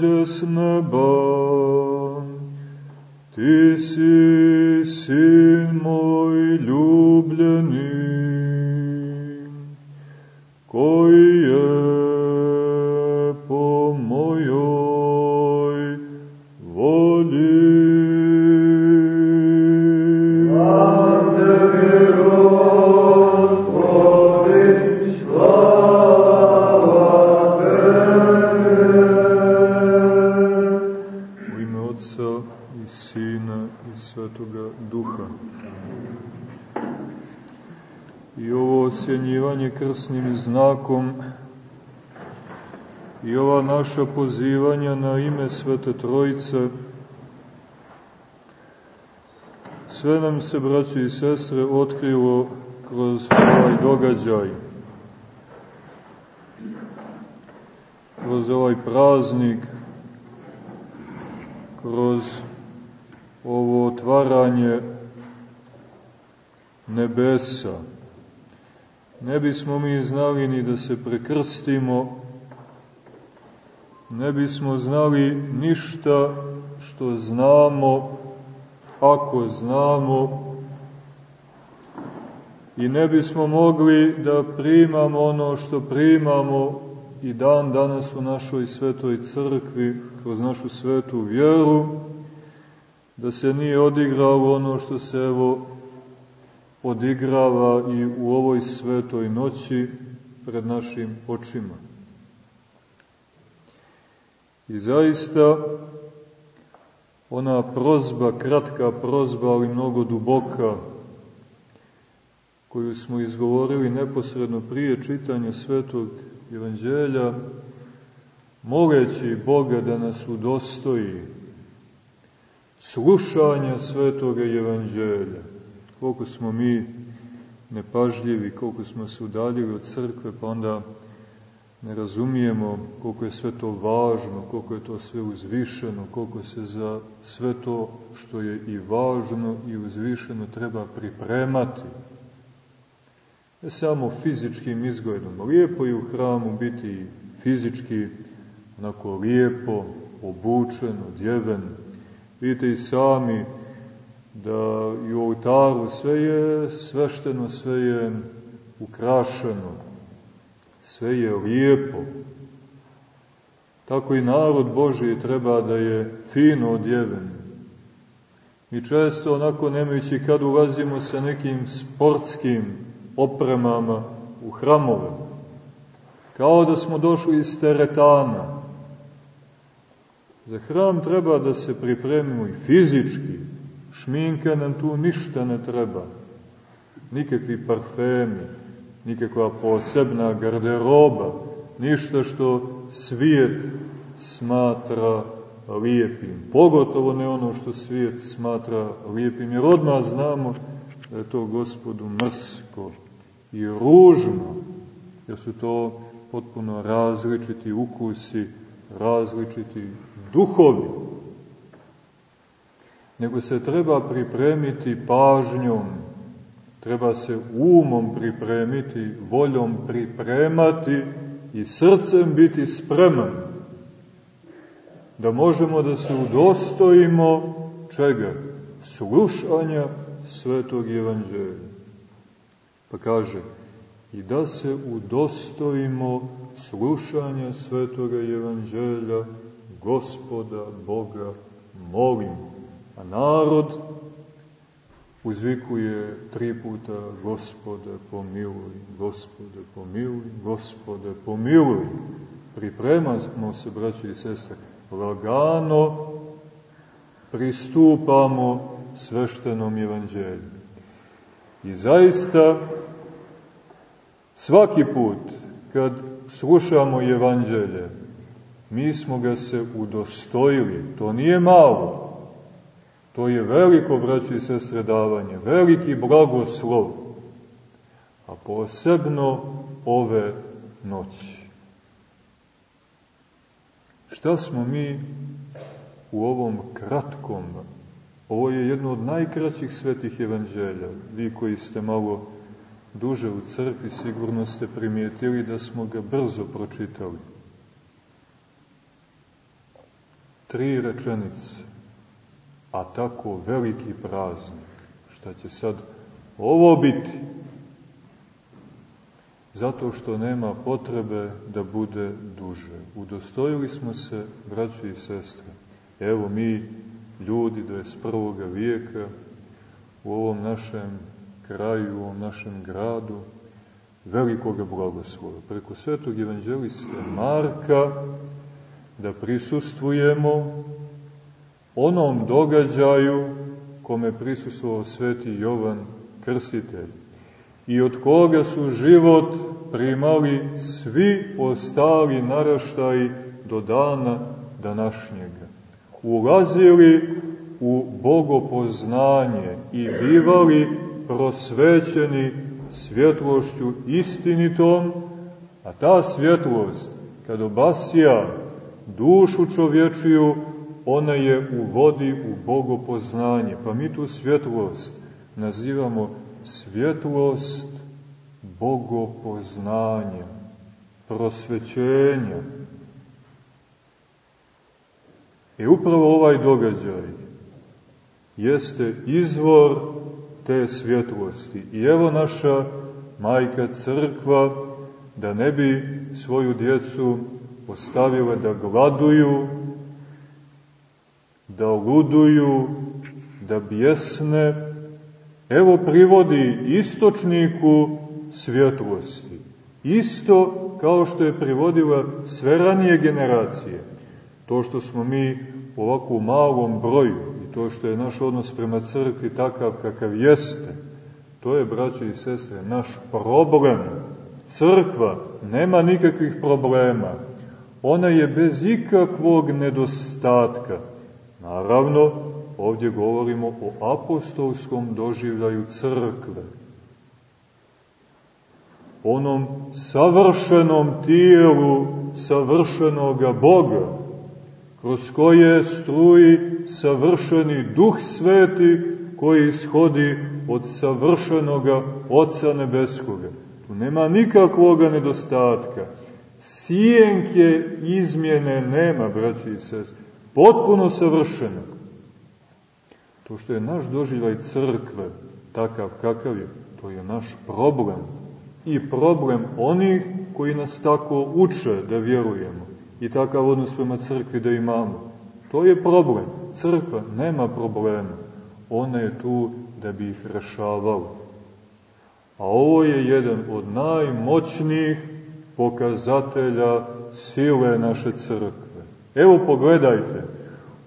Božesne naša pozivanja na ime Svete Trojice, sve nam se, braći i sestre, otkrilo kroz ovaj događaj, kroz ovaj praznik, kroz ovo otvaranje nebesa, ne bismo mi znali ni da se prekrstimo, ne bismo znali ništa što znamo, ako znamo, i ne bismo mogli da primamo ono što primamo i dan danas u našoj svetoj crkvi, kroz našu svetu vjeru, da se nije odigralo ono što se evo odigrava i u ovoj svetoj noći pred našim očima. I zaista ona prozba, kratka prozba, ali mnogo duboka, koju smo izgovorili neposredno prije čitanja svetog evanđelja, moleći Boga da nas udostoji slušanja svetog evanđelja. Koliko smo mi nepažljivi, koliko smo se udaljili od crkve, pa onda ne razumijemo koliko je sve to važno, koliko je to sve uzvišeno, koliko se za sve to što je i važno i uzvišeno treba pripremati. Ne samo fizičkim izgledom. Lijepo je u hramu biti fizički onako lijepo, obučen, odjeven. Vidite i sami da i u oltaru sve je svešteno, sve je ukrašeno, sve je lijepo. Tako i narod Boži treba da je fino odjeven. Mi često onako nemajući kad ulazimo sa nekim sportskim opremama u hramove, kao da smo došli iz teretana. Za hram treba da se pripremimo i fizički, Šminka nam tu ništa ne treba. Nikakvi parfemi, nikakva posebna garderoba, ništa što svijet smatra lijepim. Pogotovo ne ono što svijet smatra lijepim, jer odmah znamo da je to gospodu mrsko i ružno, jer su to potpuno različiti ukusi, različiti duhovi nego se treba pripremiti pažnjom, treba se umom pripremiti, voljom pripremati i srcem biti spreman, da možemo da se udostojimo čega? Slušanja Svetog Evanđelja. Pa kaže, i da se udostojimo slušanja Svetoga Evanđelja, Gospoda Boga molimo. A narod uzvikuje tri puta Gospode pomiluj, Gospode pomiluj, Gospode pomiluj. Pripremamo se, braći i sestre, lagano pristupamo sveštenom evanđelju. I zaista, svaki put kad slušamo evanđelje, mi smo ga se udostojili. To nije malo. To je veliko, braći i sestre, davanje, veliki blagoslov, a posebno ove noći. Šta smo mi u ovom kratkom, ovo je jedno od najkraćih svetih evanđelja, vi koji ste malo duže u crkvi, sigurno ste primijetili da smo ga brzo pročitali. Tri rečenice, a tako veliki praznik. Šta će sad ovo biti? Zato što nema potrebe da bude duže. Udostojili smo se, braći i sestre. Evo mi, ljudi 21. vijeka, u ovom našem kraju, u ovom našem gradu, velikog blagoslova. Preko svetog evanđeliste Marka da prisustvujemo onom događaju kome prisustvovao sveti Jovan Krstitelj i od koga su život primali svi ostali naraštaji do dana današnjega. Ulazili u bogopoznanje i bivali prosvećeni svjetlošću istinitom, a ta svjetlost, kad obasija dušu čovječiju, ona je u vodi u bogopoznanje. Pa mi tu svjetlost nazivamo svjetlost bogopoznanja, prosvećenja. I upravo ovaj događaj jeste izvor te svjetlosti. I evo naša majka crkva, da ne bi svoju djecu ostavila da gladuju, da luduju, da bjesne, evo privodi istočniku svjetlosti. Isto kao što je privodila sve ranije generacije. To što smo mi ovako u malom broju i to što je naš odnos prema crkvi takav kakav jeste, to je, braće i sestre, naš problem. Crkva nema nikakvih problema. Ona je bez ikakvog nedostatka. Naravno, ovdje govorimo o apostolskom doživljaju crkve. Onom savršenom tijelu savršenoga Boga, kroz koje struji savršeni duh sveti koji ishodi od savršenoga Oca Nebeskoga. Tu nema nikakvoga nedostatka. Sijenke izmjene nema, braći i sestri potpuno savršenog. To što je naš doživljaj crkve, takav kakav je, to je naš problem. I problem onih koji nas tako uče da vjerujemo i takav odnos prema crkvi da imamo. To je problem. Crkva nema problema. Ona je tu da bi ih rešavala. A ovo je jedan od najmoćnijih pokazatelja sile naše crkve. Evo pogledajte,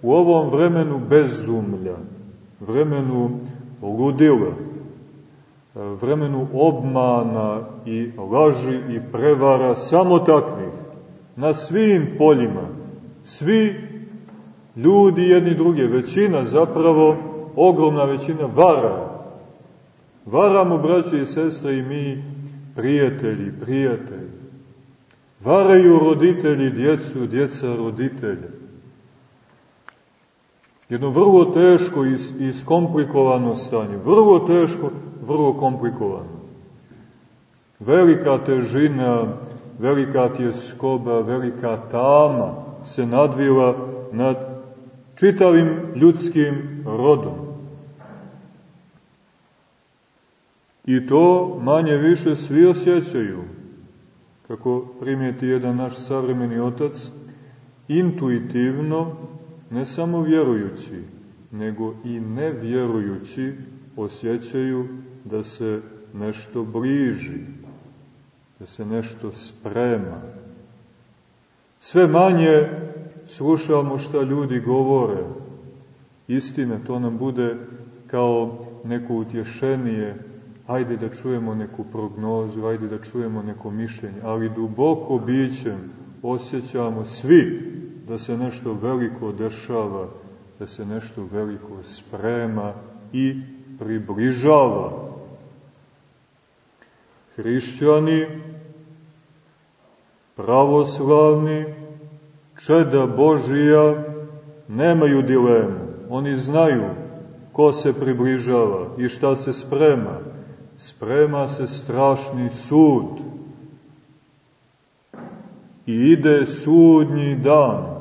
u ovom vremenu bezumlja, vremenu ludila, vremenu obmana i laži i prevara, samo takvih, na svim poljima, svi ljudi jedni druge, većina zapravo, ogromna većina vara. Varamo, braće i sestre, i mi, prijatelji, prijatelji. Varaju roditelji djecu, djeca roditelje. Jedno vrlo teško i iskomplikovano stanje. Vrlo teško, vrlo komplikovano. Velika težina, velika tjeskoba, velika tama se nadvila nad čitavim ljudskim rodom. I to manje više svi osjećaju kako primijeti jedan naš savremeni otac, intuitivno, ne samo vjerujući, nego i nevjerujući osjećaju da se nešto bliži, da se nešto sprema. Sve manje slušamo šta ljudi govore. Istina, to nam bude kao neko utješenije, ajde da čujemo neku prognozu, ajde da čujemo neko mišljenje, ali duboko bićem osjećamo svi da se nešto veliko dešava, da se nešto veliko sprema i približava. Hrišćani, pravoslavni, čeda Božija, nemaju dilemu. Oni znaju ko se približava i šta se sprema. Sprema se strašni sud. I ide sudnji dan.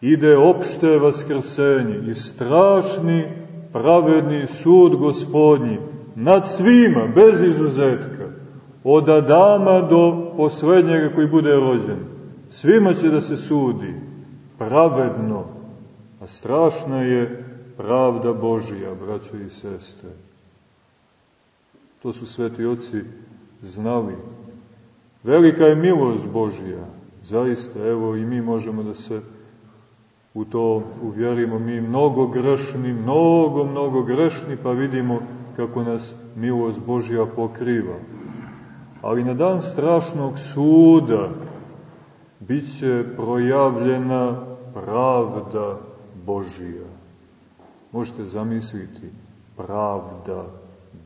Ide opšte vaskrsenje i strašni pravedni sud gospodnji nad svima, bez izuzetka, od Adama do poslednjega koji bude rođen. Svima će da se sudi, pravedno, a strašna je pravda Božija, braćo i sestre. To su sveti oci znali. Velika je milost Božija, zaista, evo i mi možemo da se u to uvjerimo, mi mnogo grešni, mnogo, mnogo grešni, pa vidimo kako nas milost Božja pokriva. Ali na dan strašnog suda bit će projavljena pravda Božija. Možete zamisliti, pravda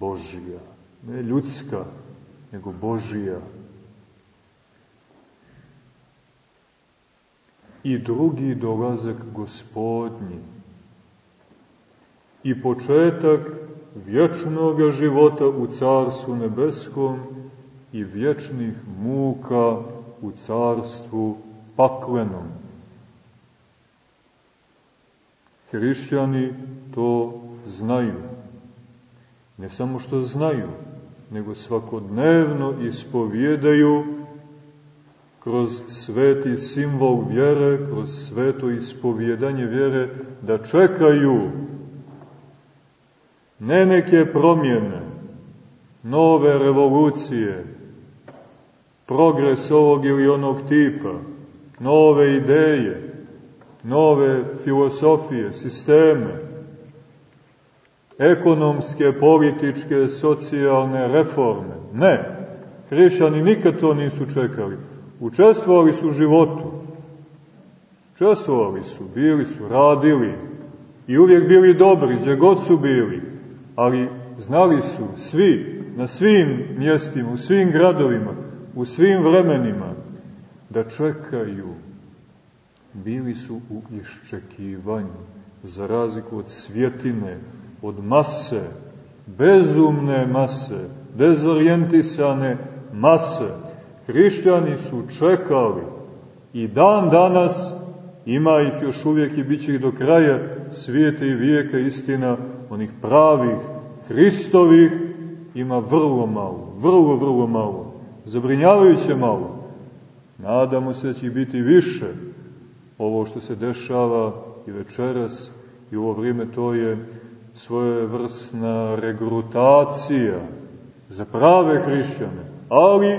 Božija. Ne ljudska, nego Božija. I drugi dolazak gospodnji. I početak vječnog života u Carstvu nebeskom i vječnih muka u Carstvu paklenom. Hrišćani to znaju. Ne samo što znaju, nego svakodnevno ispovjedaju kroz sveti simbol vjere, kroz sveto ispovjedanje vjere, da čekaju ne neke promjene, nove revolucije, progres ovog ili onog tipa, nove ideje, nove filosofije, sisteme, ekonomske, političke, socijalne reforme. Ne, hrišćani nikad to nisu čekali. Učestvovali su u životu. Učestvovali su, bili su, radili i uvijek bili dobri, gdje god su bili, ali znali su svi, na svim mjestima, u svim gradovima, u svim vremenima, da čekaju bili su u iščekivanju, za razliku od svjetine, od mase, bezumne mase, dezorijentisane mase. Hrišćani su čekali i dan danas ima ih još uvijek i bit ih do kraja svijeta i vijeka istina onih pravih, Hristovih ima vrlo malo, vrlo, vrlo malo, zabrinjavajuće malo. Nadamo se da će biti više, ovo što se dešava i večeras i u ovo vrijeme to je svoje vrstna regrutacija za prave hrišćane, ali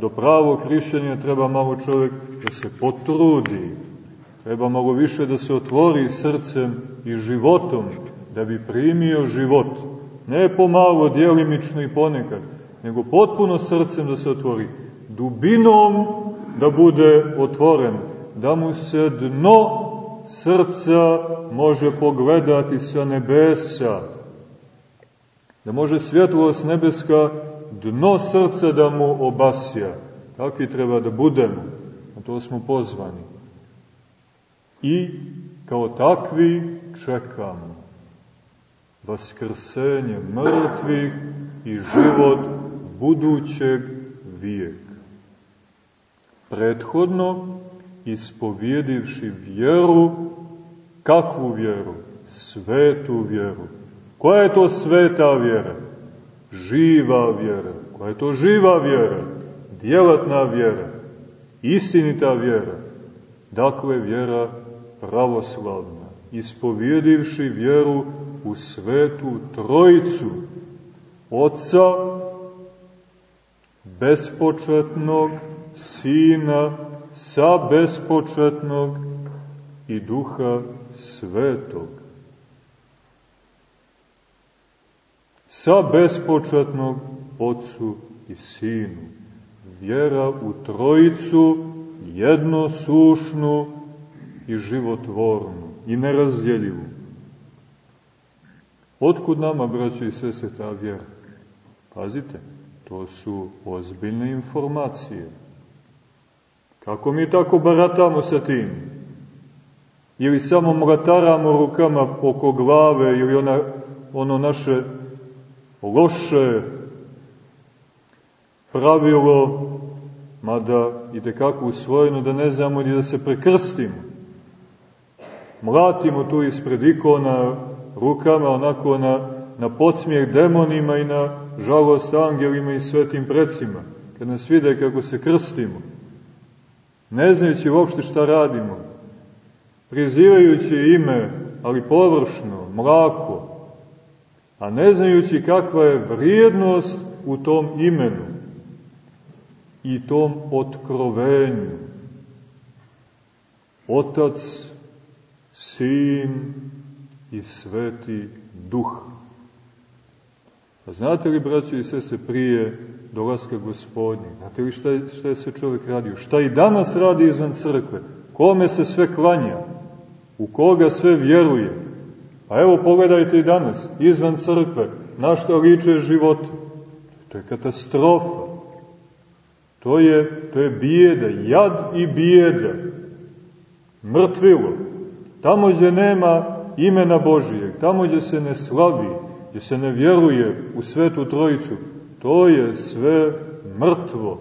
do pravog hrišćanja treba malo čovjek da se potrudi, treba malo više da se otvori srcem i životom, da bi primio život, ne pomalo, djelimično i ponekad, nego potpuno srcem da se otvori, dubinom da bude otvoren, da mu se dno srca može pogledati sa nebesa, da može svjetlost nebeska dno srca da mu obasja. Takvi treba da budemo, a to smo pozvani. I kao takvi čekamo vaskrsenje mrtvih i život budućeg vijeka. Prethodno ispovjedivši vjeru, kakvu vjeru? Svetu vjeru. Koja je to sveta vjera? Živa vjera. Koja je to živa vjera? Djelatna vjera. Istinita vjera. Dakle, vjera pravoslavna. Ispovjedivši vjeru u svetu trojicu, Otca, bespočetnog, Sina sa bespočetnog i duha svetog. sa bespočetnog Otcu i Sinu. Vjera u Trojicu, jednosušnu i životvornu i nerazdjeljivu. Otkud nama, braći i sese, ta vjera? Pazite, to su ozbiljne informacije. Kako mi tako baratamo sa tim? Ili samo mrataramo rukama oko glave ili ona, ono naše loše pravilo, mada i tekako usvojeno da ne znamo da se prekrstimo. Mlatimo tu ispred ikona rukama onako na, na podsmijeh demonima i na žalost angelima i svetim precima, kad nas vide kako se krstimo, ne znajući uopšte šta radimo, prizivajući ime, ali površno, mlako, a ne znajući kakva je vrijednost u tom imenu i tom otkrovenju. Otac, Sin i Sveti Duh. A znate li, braćo i sese, prije dolaska gospodnje, znate li šta je, šta je sve čovjek radio? Šta i danas radi izvan crkve? Kome se sve klanja? U koga sve vjeruje? A evo pogledajte i danas, izvan crkve, na što liče život. To je katastrofa. To je, to je bijeda, jad i bijeda. Mrtvilo. Tamo gdje nema imena Božijeg, tamo gdje se ne slavi, gdje se ne vjeruje u svetu trojicu, to je sve mrtvo.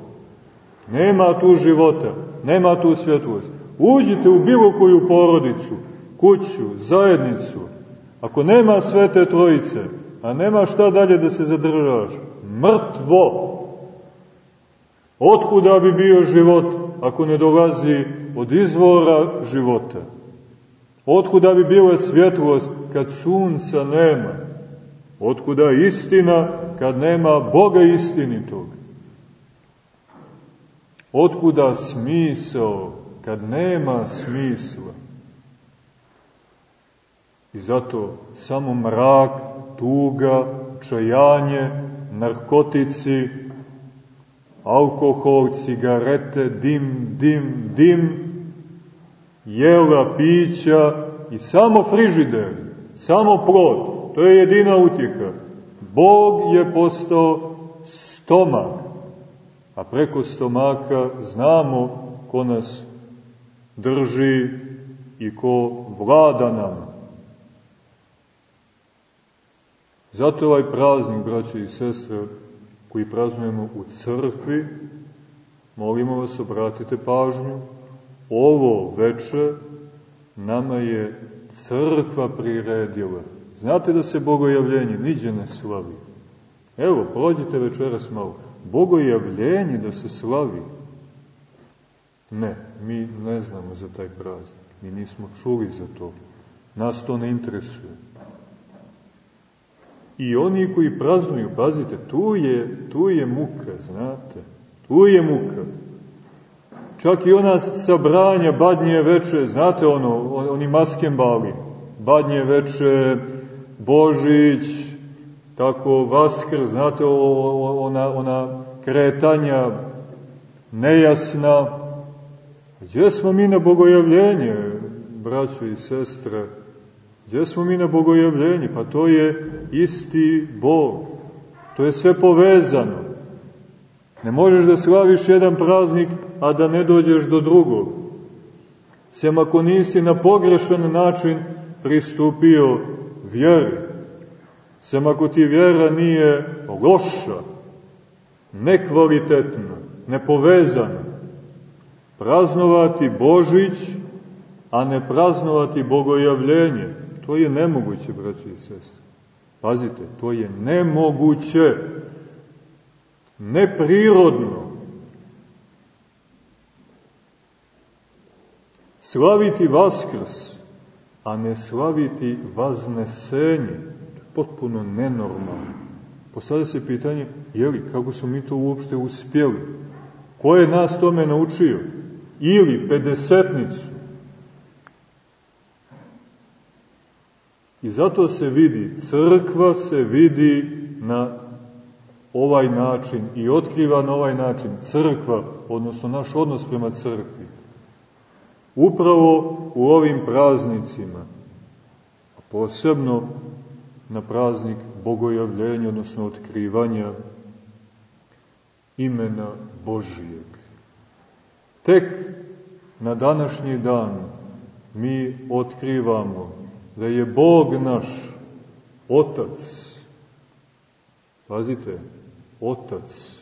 Nema tu života, nema tu svjetlost. Uđite u bilo koju porodicu, kuću, zajednicu, ako nema svete trojice, a nema šta dalje da se zadržaš, mrtvo. Otkuda bi bio život ako ne dolazi od izvora života? Otkuda bi bila svjetlost kad sunca nema? Otkuda istina kad nema Boga istinitog? Otkuda smisao kad nema smisla? I zato samo mrak, tuga, čajanje, narkotici, alkohol, cigarete, dim, dim, dim, jela, pića i samo frižider, samo plod, to je jedina utjeha. Bog je postao stomak, a preko stomaka znamo ko nas drži i ko vlada nama. Zato ovaj praznik, braće i sestre, koji praznujemo u crkvi, molimo vas, obratite pažnju, ovo veče nama je crkva priredila. Znate da se bogojavljenje niđe ne slavi. Evo, prođite večeras malo. Bogojavljenje da se slavi. Ne, mi ne znamo za taj praznik. Mi nismo čuli za to. Nas to ne interesuje. I oni koji praznuju, pazite, tu je, tu je muka, znate, tu je muka. Čak i ona sabranja badnje veče, znate ono, oni maskembali, badnje veče, Božić, tako Vaskr, znate ona, ona kretanja nejasna. Gdje smo mi na bogojavljenje, braćo i sestre? Gdje smo mi na bogojavljenju? Pa to je isti Bog. To je sve povezano. Ne možeš da slaviš jedan praznik, a da ne dođeš do drugog. Sem ako nisi na pogrešan način pristupio vjeri. Sem ako ti vjera nije loša, nekvalitetna, nepovezana. Praznovati Božić, a ne praznovati bogojavljenje, To je nemoguće, braći i sestri. Pazite, to je nemoguće. Neprirodno. Slaviti Vaskrs, a ne slaviti Vaznesenje, potpuno nenormalno. Postavlja se pitanje, jeli, kako smo mi to uopšte uspjeli? Ko je nas tome naučio? Ili pedesetnicu, I zato se vidi, crkva se vidi na ovaj način i otkriva na ovaj način crkva, odnosno naš odnos prema crkvi. Upravo u ovim praznicima, a posebno na praznik bogojavljenja, odnosno otkrivanja imena Božijeg. Tek na današnji dan mi otkrivamo da je Bog naš Otac. Pazite, Otac.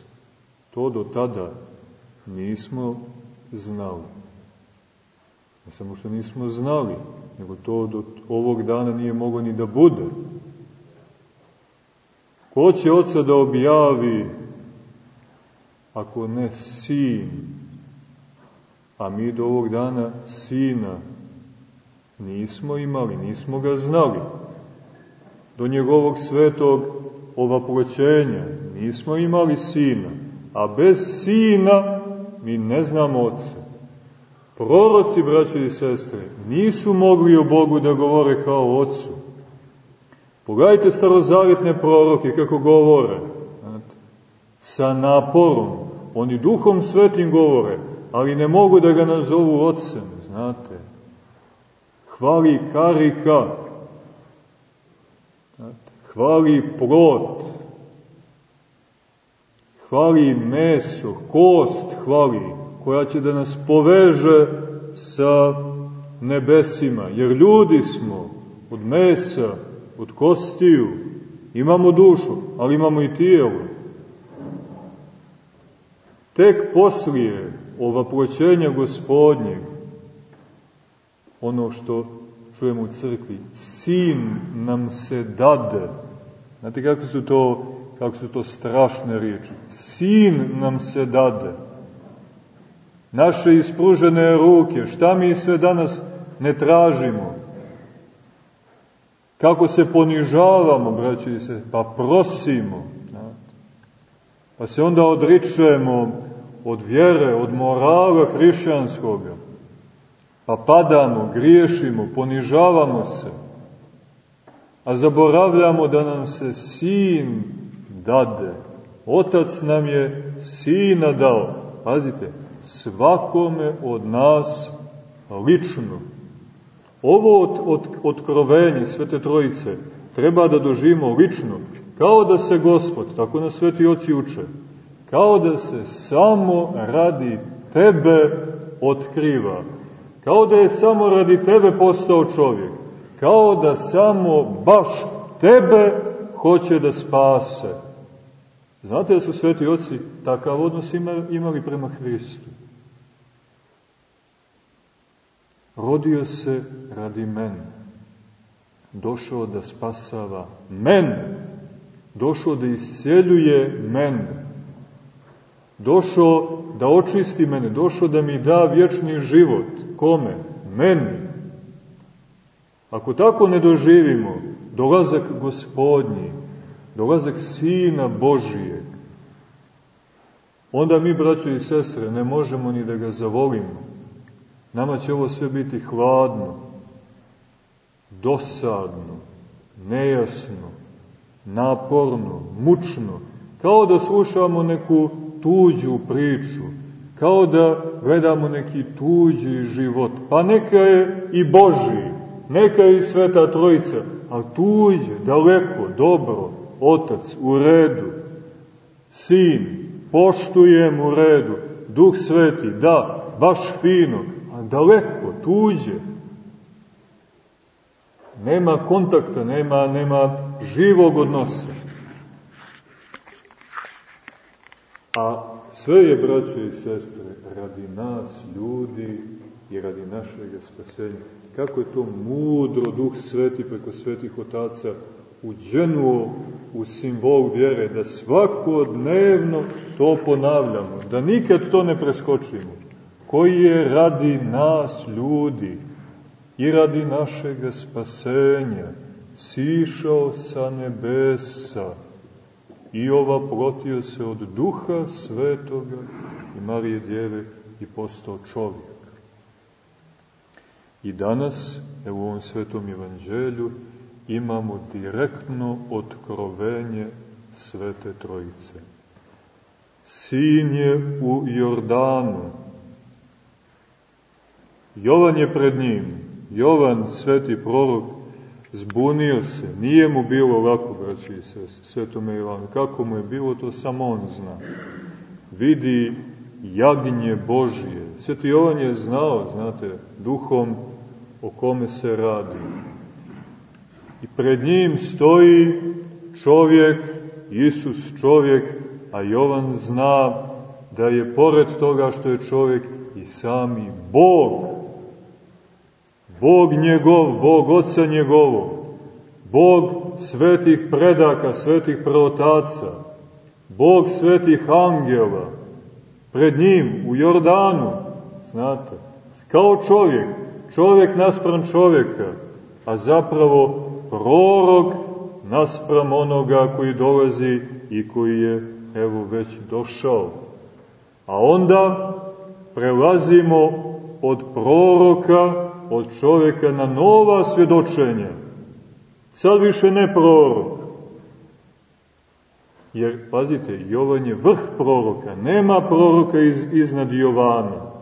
To do tada nismo znali. Ne samo što nismo znali, nego to do ovog dana nije moglo ni da bude. Ko će oca da objavi ako ne sin? A mi do ovog dana sina nismo imali, nismo ga znali. Do njegovog svetog ovaproćenja nismo imali sina, a bez sina mi ne znamo oca. Proroci, braće i sestre, nisu mogli o Bogu da govore kao o ocu. Pogledajte starozavjetne proroke kako govore. Znate, sa naporom. Oni duhom svetim govore, ali ne mogu da ga nazovu ocem, znate. Hvali karika, znate, hvali plot, hvali meso, kost hvali, koja će da nas poveže sa nebesima, jer ljudi smo od mesa, od kostiju, imamo dušu, ali imamo i tijelo. Tek poslije ovaproćenja gospodnjeg, ono što čujemo u crkvi, sin nam se dade. Znate kako su to, kako su to strašne riječi? Sin nam se dade. Naše ispružene ruke, šta mi sve danas ne tražimo? Kako se ponižavamo, braći se, pa prosimo. Pa se onda odričemo od vjere, od morala hrišćanskoga. Pa padamo, griješimo, ponižavamo se. A zaboravljamo da nam se sin dade. Otac nam je sina dao. Pazite, svakome od nas lično. Ovo od, od, otkrovenje Svete Trojice treba da doživimo lično, kao da se Gospod, tako na Sveti Oci uče, kao da se samo radi tebe otkriva, kao da je samo radi tebe postao čovjek, kao da samo baš tebe hoće da spase. Znate da su Sveti Oci takav odnos imali prema Hristu? Rodio se radi mene. Došao da spasava mene. Došao da isceljuje mene. Došao da očisti mene. Došao da mi da vječni život. Kome? Meni. Ako tako ne doživimo dolazak gospodnji, dolazak Sina Božijeg, onda mi, braćo i sestre, ne možemo ni da ga zavolimo Nama će ovo sve biti hladno, dosadno, nejasno, naporno, mučno, kao da slušamo neku tuđu priču, kao da gledamo neki tuđi život, pa neka je i Boži, neka je i Sveta Trojica, ali tuđe, daleko, dobro, Otac, u redu, Sin, poštujem u redu, Duh Sveti, da, baš fino, daleko, tuđe. Nema kontakta, nema, nema živog odnosa. A sve je, braćo i sestre, radi nas, ljudi, i radi našeg spasenja. Kako je to mudro Duh Sveti preko svetih otaca uđenuo u simbol vjere, da svakodnevno to ponavljamo, da nikad to ne preskočimo koji je radi nas ljudi i radi našeg spasenja sišao sa nebesa i ova protio se od duha svetoga i Marije Djeve i postao čovjek. I danas, evo u ovom svetom evanđelju, imamo direktno otkrovenje Svete Trojice. Sin je u Jordanu. Jovan je pred njim. Jovan, sveti prorok, zbunio se. Nije mu bilo ovako, braći sest, svetome Ivanu. Kako mu je bilo, to samo on zna. Vidi jagnje Božije. Sveti Jovan je znao, znate, duhom o kome se radi. I pred njim stoji čovjek, Isus čovjek, a Jovan zna da je pored toga što je čovjek i sami Bog. Bog njegov, Bog oca njegovog, Bog svetih predaka, svetih pravotaca, Bog svetih angela, pred njim u Jordanu, znate, kao čovjek, čovjek naspram čovjeka, a zapravo prorok naspram onoga koji dolazi i koji je evo već došao. A onda prelazimo od proroka, od čovjeka na nova svjedočenja. Sad više ne prorok. Jer, pazite, Jovan je vrh proroka. Nema proroka iz, iznad Jovana.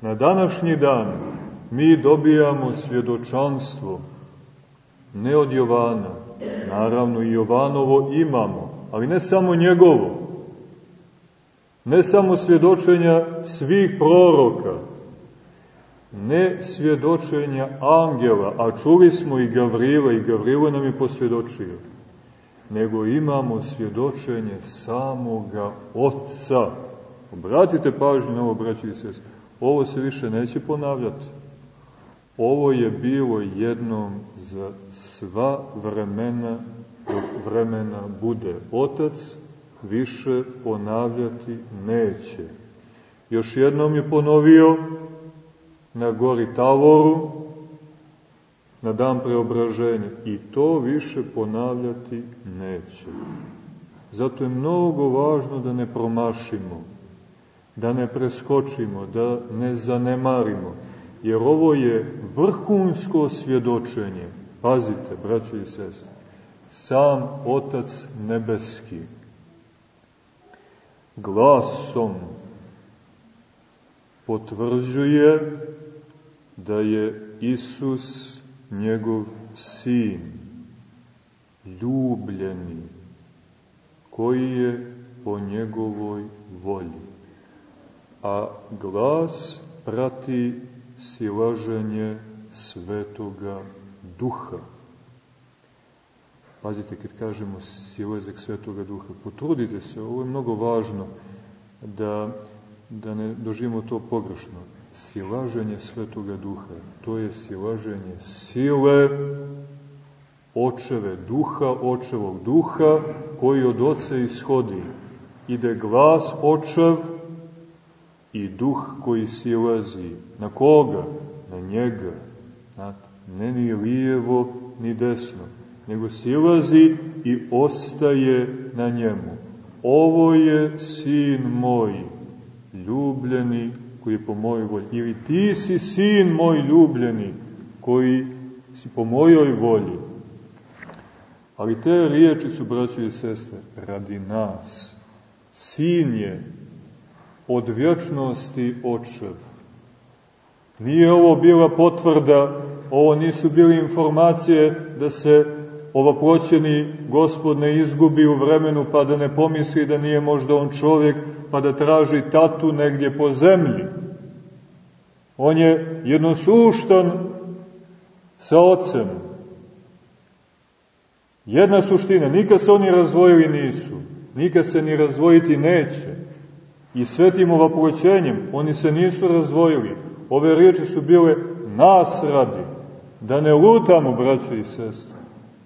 Na današnji dan mi dobijamo svjedočanstvo ne od Jovana. Naravno i Jovanovo imamo, ali ne samo njegovo. Ne samo svjedočenja svih proroka, ne svjedočenja angela, a čuli smo i Gavrila, i Gavrilo nam je posvjedočio, nego imamo svjedočenje samoga Otca. Obratite pažnju na ovo, braći i sest. Ovo se više neće ponavljati. Ovo je bilo jednom za sva vremena dok vremena bude. Otac više ponavljati neće. Još jednom je ponovio na gori Tavoru, na dan preobraženja. I to više ponavljati neće. Zato je mnogo važno da ne promašimo, da ne preskočimo, da ne zanemarimo, jer ovo je vrhunsko svjedočenje. Pazite, braći i sestri, sam Otac Nebeski, glasom potvrđuje da je Isus njegov sin, ljubljeni, koji je po njegovoj volji. A glas prati silaženje svetoga duha. Pazite, kad kažemo silazak svetoga duha, potrudite se, ovo je mnogo važno da, da ne doživimo to pogrešno. Silaženje svetoga duha, to je silaženje sile očeve duha, očevog duha, koji od oca ishodi. Ide glas očev, i duh koji silazi. Na koga? Na njega. Znate, ne ni lijevo, ni desno, nego silazi i ostaje na njemu. Ovo je sin moj, ljubljeni, koji je po mojoj volji. Ili ti si sin moj ljubljeni, koji si po mojoj volji. Ali te riječi su, braćo i sestre, radi nas. Sin je od vječnosti očev. Nije ovo bila potvrda, ovo nisu bile informacije da se ovoploćeni gospod ne izgubi u vremenu pa da ne pomisli da nije možda on čovjek pa da traži tatu negdje po zemlji. On je jednosuštan sa ocem. Jedna suština, nikad se oni razvojili nisu, nikad se ni razvojiti neće i svetim ovaploćenjem, oni se nisu razvojili. Ove riječi su bile nas radi, da ne lutamo, braće i sestre.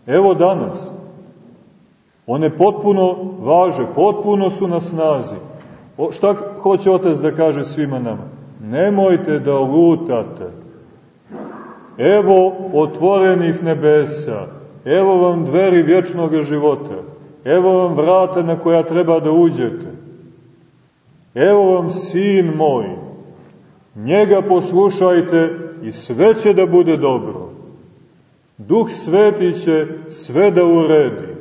Evo danas, one potpuno važe, potpuno su na snazi. O, šta hoće Otac da kaže svima nama? Nemojte da lutate. Evo otvorenih nebesa, evo vam dveri vječnog života, evo vam vrata na koja treba da uđete. Evo vam sin moj, njega poslušajte i sve će da bude dobro. Duh Sveti će sve da uredi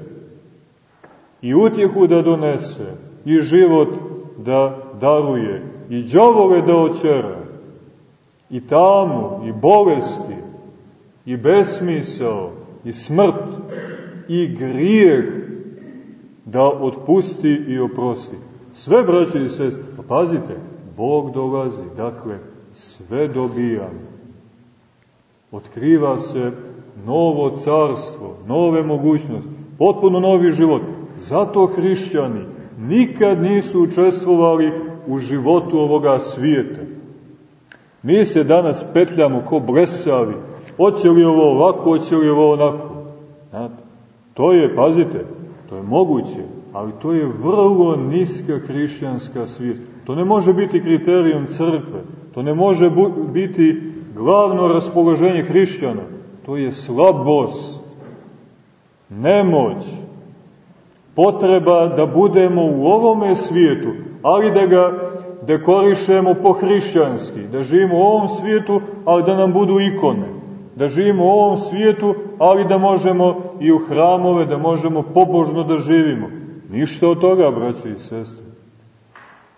i utjehu da donese i život da daruje i džavove da očera i tamu i bolesti i besmisao i smrt i grijeh da otpusti i oprosti. Sve, braće i sest, pa pazite, Bog dolazi, dakle, sve dobijamo. Otkriva se novo carstvo, nove mogućnosti, potpuno novi život. Zato hrišćani nikad nisu učestvovali u životu ovoga svijeta. Mi se danas petljamo ko blesavi, hoće li ovo ovako, hoće li ovo onako. Znate, to je, pazite, to je moguće, ali to je vrlo niska hrišćanska svijest. To ne može biti kriterijum crkve, to ne može biti glavno raspoloženje hrišćana, to je slabost, nemoć, potreba da budemo u ovome svijetu, ali da ga dekorišemo po hrišćanski, da živimo u ovom svijetu, ali da nam budu ikone, da živimo u ovom svijetu, ali da možemo i u hramove, da možemo pobožno da živimo. Ništa od toga, braći i sestre.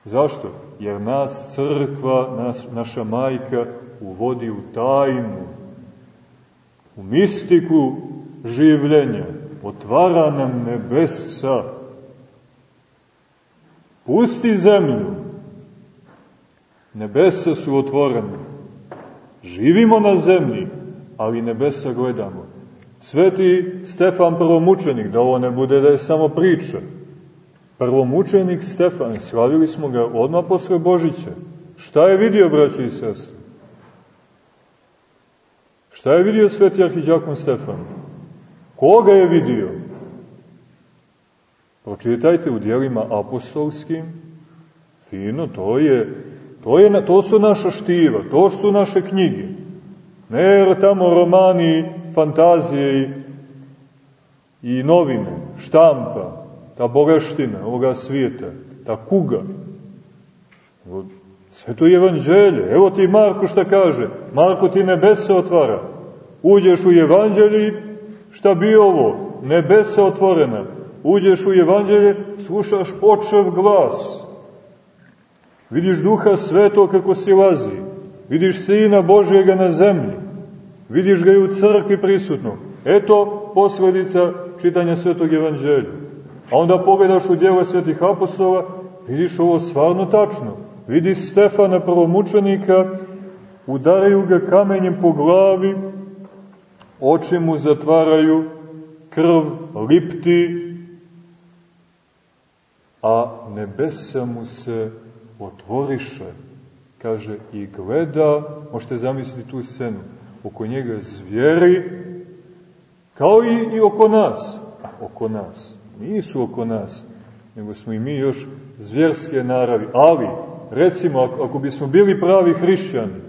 Zašto? Jer nas crkva, nas, naša majka, uvodi u tajnu, u mistiku življenja, otvara nam nebesa. Pusti zemlju, nebesa su otvorene. Živimo na zemlji, ali nebesa gledamo. Sveti Stefan prvomučenik, da ovo ne bude da je samo priča, prvomučenik Stefan, slavili smo ga odmah posle Božića. Šta je vidio, braći i sestri? Šta je vidio sveti arhiđakon Stefan? Koga je vidio? Pročitajte u dijelima apostolskim. Fino, to je, to, je, to su naša štiva, to su naše knjige. Ne tamo romani, fantazije i, i novine, štampa, ta bogeština ovoga svijeta, ta kuga. Sve to je evanđelje. Evo ti Marko šta kaže. Marko ti nebesa otvara. Uđeš u evanđelji, šta bi ovo? Nebesa otvorena. Uđeš u evanđelje, slušaš očev glas. Vidiš duha sveto kako si lazi. Vidiš sina Božjega na zemlji. Vidiš ga i u crkvi prisutno. Eto posledica čitanja svetog evanđelja. A onda pogledaš u djela svetih apostola, vidiš ovo stvarno tačno. Vidiš Stefana prvomučenika, udaraju ga kamenjem po glavi, oči mu zatvaraju, krv lipti, a nebesa mu se otvoriše, kaže, i gleda, možete zamisliti tu scenu, oko njega zvijeri, kao i, i oko nas, oko nas, nisu oko nas, nego smo i mi još zvjerske naravi, ali, recimo, ako, bismo bili pravi hrišćani,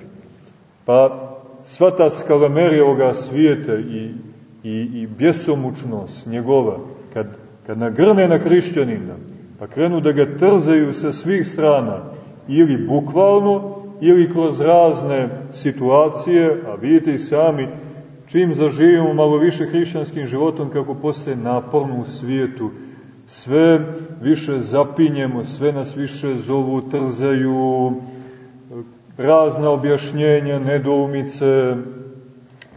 pa sva ta skalamerija ovoga svijeta i, i, i bjesomučnost njegova, kad, kad nagrne na hrišćanina, pa krenu da ga trzaju sa svih strana, ili bukvalno, ili kroz razne situacije, a vidite i sami, čim zaživimo malo više hrišćanskim životom, kako postaje naporno u svijetu, sve više zapinjemo, sve nas više zovu, trzaju, razna objašnjenja, nedoumice.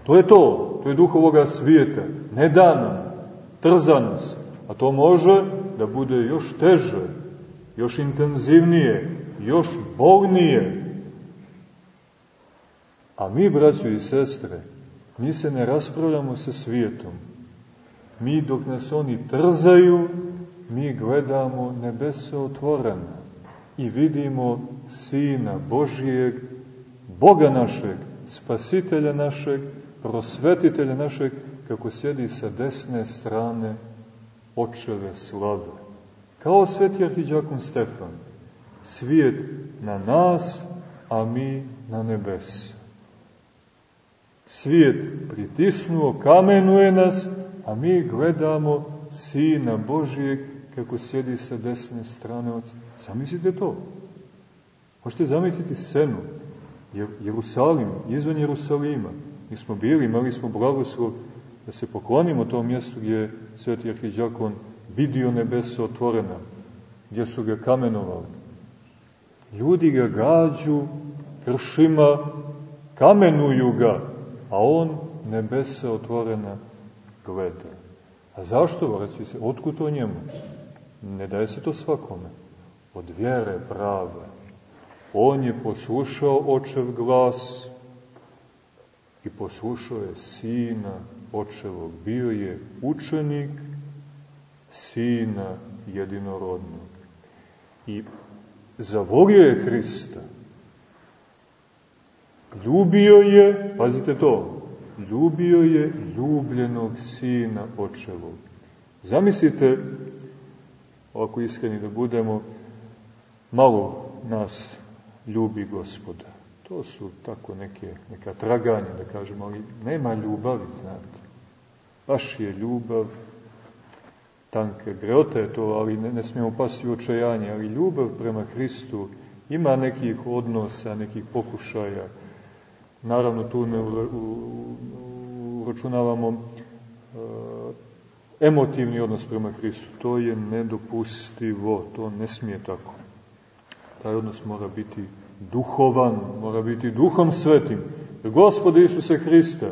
To je to, to je duh ovoga svijeta. Ne da nam, trza nas. A to može da bude još teže, još intenzivnije, još bolnije. A mi, braćo i sestre, mi se ne raspravljamo sa svijetom. Mi dok nas oni trzaju, mi gledamo nebesa otvorena i vidimo Sina Božijeg, Boga našeg, Spasitelja našeg, prosvetitelja našeg, kako sjedi sa desne strane očeve slave. Kao sveti arhiđakon Stefan, svijet na nas, a mi na nebes. Svijet pritisnuo, kamenuje nas, a mi gledamo Sina Božijeg kako sjedi sa desne strane Otca. Zamislite to. Možete zamisliti scenu. Jerusalim, izvan Jerusalima. Mi smo bili, imali smo blagoslov da se poklonimo tom mjestu gdje je sveti arhiđakon vidio nebesa otvorena, gdje su ga kamenovali. Ljudi ga gađu kršima, kamenuju ga, a on nebesa otvorena gleda. A zašto, vraći se, otkud to njemu? Ne daje se to svakome. Od vjere prave. On je poslušao očev glas i poslušao je sina očevog. Bio je učenik sina jedinorodnog. I zavolio je Hrista. Ljubio je, pazite to, ljubio je ljubljenog sina očevog. Zamislite, ovako iskreni da budemo, malo nas ljubi gospoda. To su tako neke, neka traganja, da kažemo, ali nema ljubavi, znate. Baš je ljubav, tanke greota je to, ali ne, ne smijemo pasti u očajanje, ali ljubav prema Hristu ima nekih odnosa, nekih pokušaja. Naravno, tu ne uračunavamo uh, emotivni odnos prema Hristu. To je nedopustivo, to ne smije tako. Taj odnos mora biti duhovan, mora biti duhom svetim. Gospoda Isuse Hrista,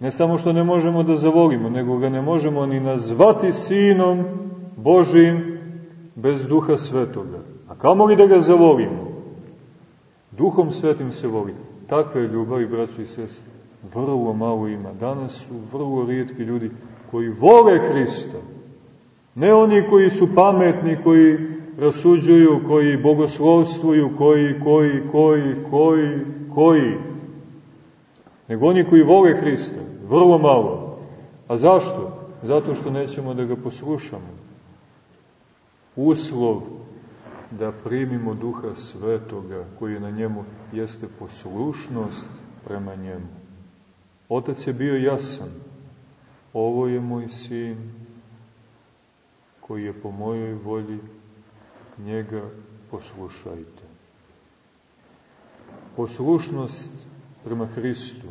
ne samo što ne možemo da zavolimo, nego ga ne možemo ni nazvati sinom Božim bez duha svetoga. A kamo li da ga zavolimo? Duhom svetim se voli. Takve ljubavi, braći i sest, vrlo malo ima. Danas su vrlo rijetki ljudi koji vole Hrista. Ne oni koji su pametni, koji rasuđuju, koji bogoslovstvuju, koji, koji, koji, koji, koji, nego oni koji vole Hrista, vrlo malo. A zašto? Zato što nećemo da ga poslušamo. Uslov da primimo duha svetoga koji na njemu jeste poslušnost prema njemu. Otac je bio jasan. Ovo je moj sin koji je po mojoj volji njega poslušajte. Poslušnost prema Hristu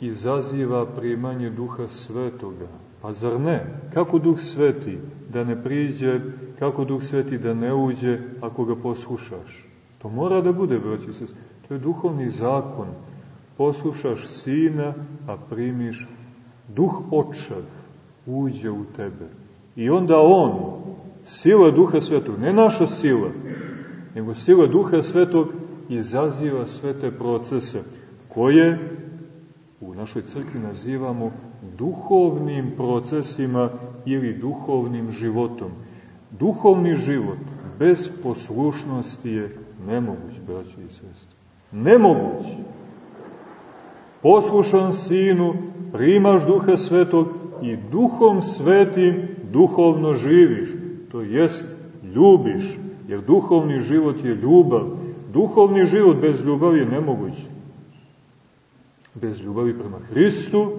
izaziva primanje duha svetoga. Pa zar ne? Kako duh sveti da ne priđe, kako duh sveti da ne uđe ako ga poslušaš? To mora da bude, braći se. To je duhovni zakon. Poslušaš sina, a primiš duh očav, uđe u tebe. I onda on, sila duha svetog, ne naša sila, nego sila duha svetog izaziva sve te procese koje u našoj crkvi nazivamo duhovnim procesima ili duhovnim životom. Duhovni život bez poslušnosti je nemoguć, braći i sestri. Nemoguć. Poslušan sinu, primaš duha svetog i duhom svetim duhovno živiš. To jest, ljubiš, jer duhovni život je ljubav. Duhovni život bez ljubavi je nemoguć bez ljubavi prema Hristu,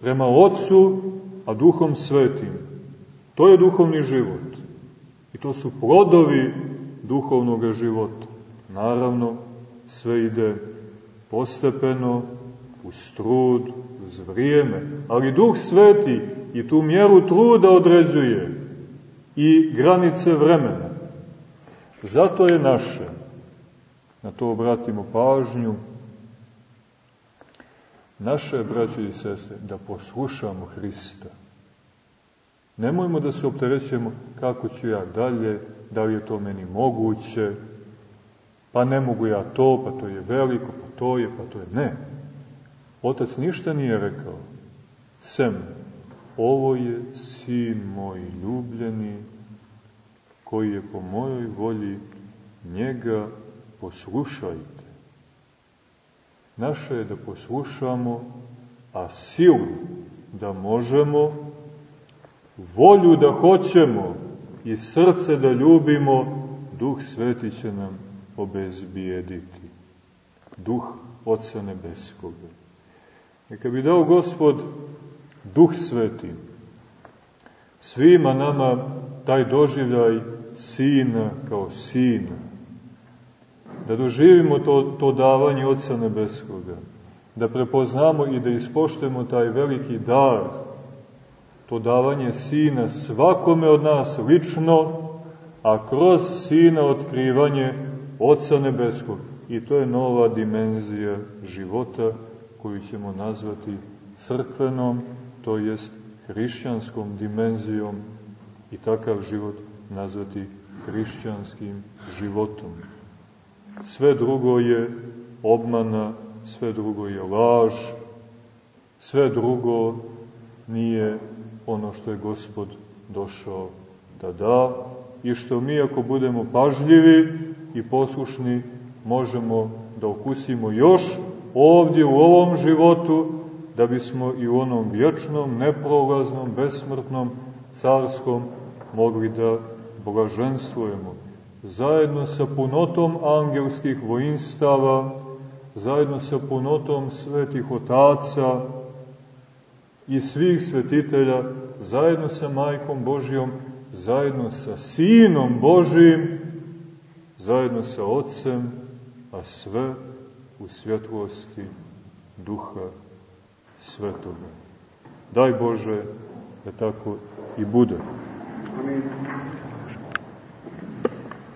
prema Otcu, a duhom svetim. To je duhovni život. I to su plodovi duhovnog života. Naravno, sve ide postepeno, uz trud, uz vrijeme, ali duh sveti i tu mjeru truda određuje i granice vremena. Zato je naše, na to obratimo pažnju, naše, braće i sestre, da poslušamo Hrista. Nemojmo da se opterećemo kako ću ja dalje, da li je to meni moguće, pa ne mogu ja to, pa to je veliko, pa to je, pa to je. Ne. Otac ništa nije rekao. Sem, ovo je sin moj ljubljeni, koji je po mojoj volji, njega poslušajte. Naše je da poslušamo, a silu da možemo, volju da hoćemo i srce da ljubimo, Duh Sveti će nam obezbijediti. Duh Otca Nebeskoga. Neka bi dao Gospod Duh Sveti. Svima nama taj doživljaj Sina kao Sina, da doživimo to, to davanje Otca Nebeskoga, da prepoznamo i da ispoštujemo taj veliki dar, to davanje Sina svakome od nas lično, a kroz Sina otkrivanje Oca Nebeskog. I to je nova dimenzija života koju ćemo nazvati crkvenom, to jest hrišćanskom dimenzijom i takav život nazvati hrišćanskim životom. Sve drugo je obmana, sve drugo je laž, sve drugo nije ono što je Gospod došao da da i što mi ako budemo pažljivi i poslušni možemo da okusimo još ovdje u ovom životu da bismo i u onom vječnom, neprolaznom, besmrtnom, carskom mogli da blaženstvujemo. Zajedno sa punotom angelskih vojinstava, zajedno sa punotom svetih otaca i svih svetitelja, zajedno sa Majkom Božijom, zajedno sa Sinom Božijim, zajedno sa Otcem, a sve u svjetlosti Duha Svetoga. Daj Bože da tako i bude. Amin.